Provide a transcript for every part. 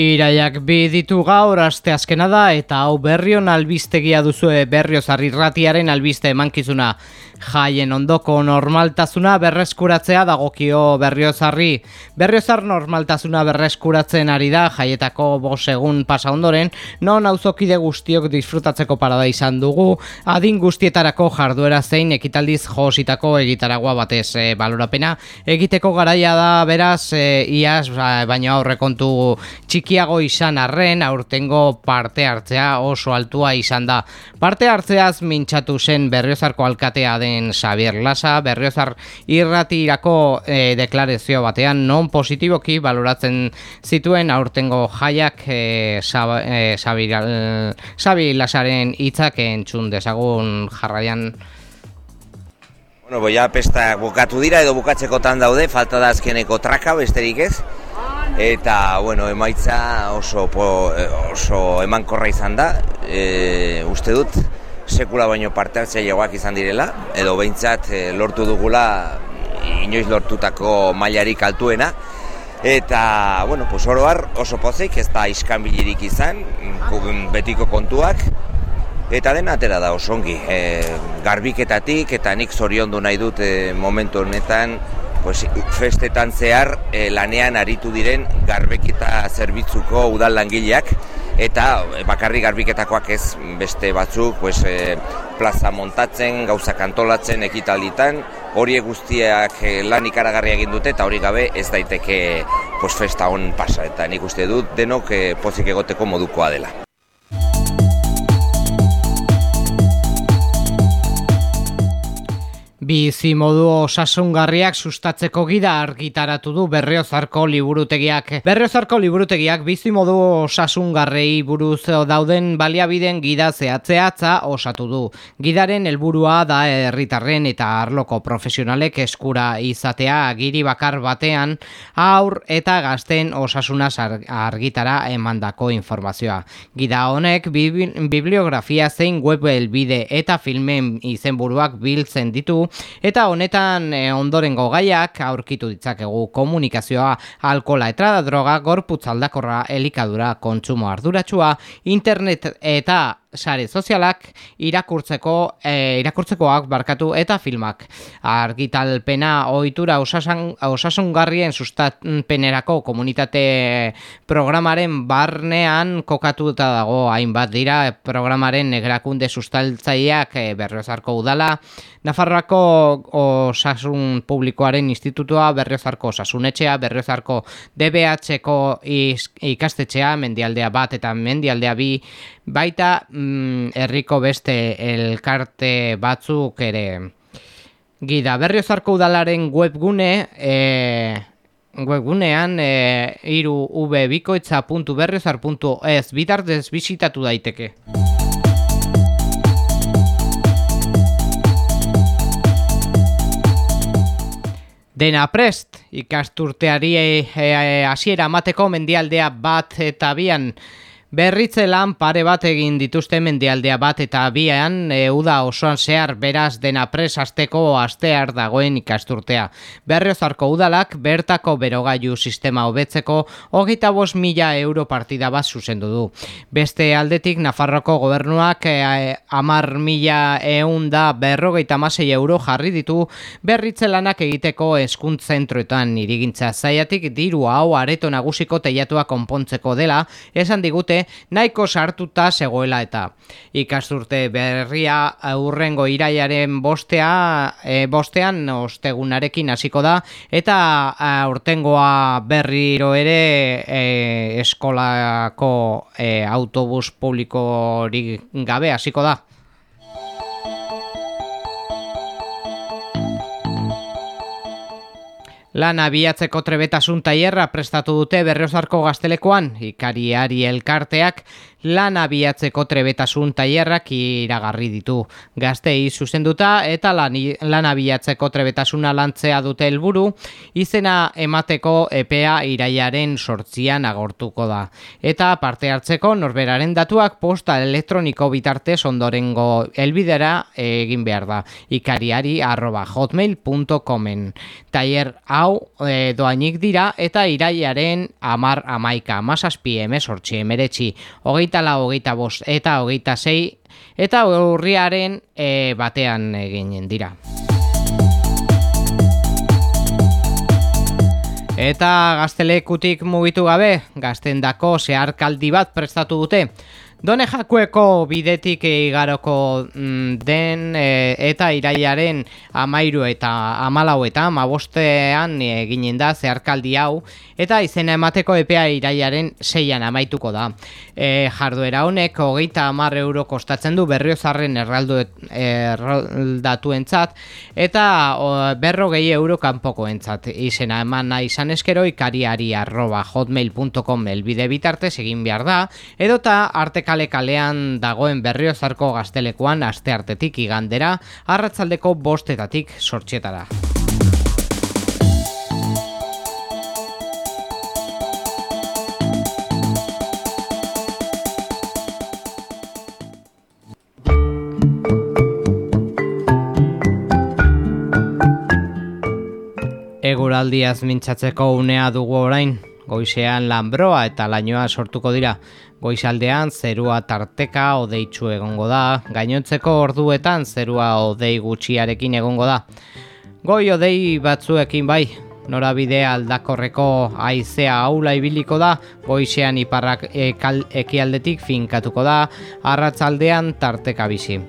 Iraiak bi ditu gaur aste azkena da eta hau berrion albiztegia duzue berriozar irratiaren albiste emankizuna jaien ondoko normaltasuna berreskuratzea dagokio berriozarri. Berriozar normaltasuna berreskuratzen ari da jaietako bos egun pasa ondoren, non auzokide guztiok disfrutatzeko parada izan dugu, adin guztietarako jarduera zein ekitaldiz jositako egitaragua batez e, balorapena. Egiteko garaia da beraz, e, iaz, ba, baina aurrekontu txiki txikiago izan arren aurtengo parte hartzea oso altua izan da. Parte hartzeaz mintzatu zen berriozarko alkatea den Xavier Lasa, berriozar irratirako e, deklarezio batean non positiboki baloratzen zituen aurtengo jaiak e, Xavi Lasaren hitzak entzun dezagun jarraian Bueno, boia pesta bukatu dira edo bukatzekotan daude, falta da azkeneko traka besterik ez eta bueno, emaitza oso po, eh, oso emankorra izan da. E, uste dut sekula baino parte hartzaileak izan direla edo behintzat e, lortu dugula inoiz lortutako mailarik altuena. Eta bueno, pues oro har oso pozik ez da iskanbilirik izan betiko kontuak eta den atera da osongi e, garbiketatik eta nik zoriondu nahi dut e, momentu honetan pues, festetan zehar e, lanean aritu diren garbeketa zerbitzuko udal langileak eta e, bakarri garbiketakoak ez beste batzuk pues, e, plaza montatzen, gauza kantolatzen, ekitalitan, hori guztiak e, lan ikaragarria egin dute eta hori gabe ez daiteke pues, festa hon pasa eta nik uste dut denok e, pozik egoteko modukoa dela. Bizi modu osasungarriak sustatzeko gida argitaratu du Berriozarko liburutegiak. Berriozarko liburutegiak bizi modu osasungarrei buruz dauden baliabiden gida zehatzeatza osatu du. Gidaren helburua da herritarren eta arloko profesionalek eskura izatea giri bakar batean aur eta gazten osasuna argitara emandako informazioa. Gida honek bibliografia zein web elbide eta filmen izenburuak biltzen ditu Eta honetan e, ondorengo gaiak aurkitu ditzakegu komunikazioa, alkola eta droga, gorputz aldakorra, elikadura, kontsumo arduratsua, internet eta sare sozialak irakurtzeko e, irakurtzekoak barkatu eta filmak. Argitalpena ohitura osasun osasungarrien sustapenerako komunitate programaren barnean kokatuta dago. Hainbat dira programaren negrakunde sustaltzaileak e, berriozarko udala Nafarroako osasun publikoaren institutua berriozarko osasunetxea berriozarko DBH-ko ikastetxea mendialdea bat eta mendialdea bi. Baita herriko beste elkarte batzuk ere gida berriozarko udalaren webgune e, webgunean e, iru ubikoitza.berriozar.ez bitartez bisitatu daiteke. Dena prest, ikasturteari hasiera e, e, amateko mendialdea bat eta bian Berritze lan pare bat egin dituzte mendialdea bat eta bian e, uda osoan zehar beraz dena presasteko astear dagoen ikasturtea. Berriozarko udalak bertako berogailu sistema hobetzeko hogeita bos mila euro partida bat zuzendu du. Beste aldetik Nafarroko gobernuak e, amar mila eunda berrogeita masei euro jarri ditu berritze lanak egiteko eskuntzentroetan irigintza zaiatik diru hau areto nagusiko teiatua konpontzeko dela esan digute nahiko sartuta zegoela eta ikasturte berria aurrengo iraiaren bostea e, bostean ostegunarekin hasiko da eta aurtengoa berriro ere e, eskolako e, autobus publikorik gabe hasiko da Lan abiatzeko trebetasun taierra prestatu dute berriozarko gaztelekoan, ikariari elkarteak lan abiatzeko trebetasun tailerrak iragarri ditu. Gaztei zuzenduta eta lan, lan abiatzeko trebetasuna lantzea dute helburu izena emateko epea iraiaren sortzian agortuko da. Eta parte hartzeko norberaren datuak posta elektroniko bitartez ondorengo helbidera egin behar da. ikariari arroba hotmail.comen. Taier hau hau e, doainik dira eta iraiaren amar amaika, amazazpi emezortzi emeretzi, hogeita la, hogeita bost eta hogeita zei, eta urriaren e, batean eginen dira. Eta gaztelekutik mugitu gabe, gaztendako zeharkaldi bat prestatu dute. Done jakueko bidetik igaroko mm, den e, eta iraiaren amairu eta amalau eta amabostean eginen da zeharkaldi hau eta izena emateko epea iraiaren zeian amaituko da. E, jarduera honek hogeita amar euro kostatzen du berriozarren erraldu erraldatu entzat eta o, berro gehi euro kanpoko entzat. Izena eman nahi izan eskero ikariari arroba hotmail.com elbide bitartez egin behar da edota arteka kale kalean dagoen berriozarko gaztelekoan aste artetik igandera, arratzaldeko bostetatik sortxetara. Eguraldiaz mintzatzeko unea dugu orain, goizean lanbroa eta lainoa sortuko dira. Goizaldean zerua tarteka odeitzu egongo da, gainontzeko orduetan zerua odei gutxiarekin egongo da. Goi odei batzuekin bai, norabide aldakorreko aizea aula ibiliko da, goizean iparrak ekialdetik finkatuko da, arratzaldean tarteka bizi.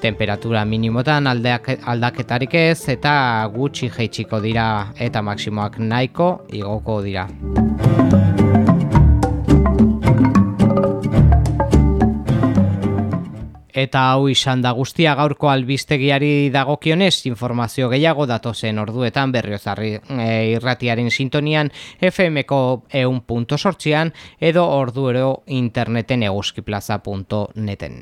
Temperatura minimotan aldaketarik ez eta gutxi jeitsiko dira eta maksimoak nahiko igoko dira. Eta hau izan da guztia gaurko albistegiari dagokionez informazio gehiago datozen orduetan berriozarri e, irratiaren sintonian FMko eun punto sortzian edo orduero interneten eguzkiplaza.neten.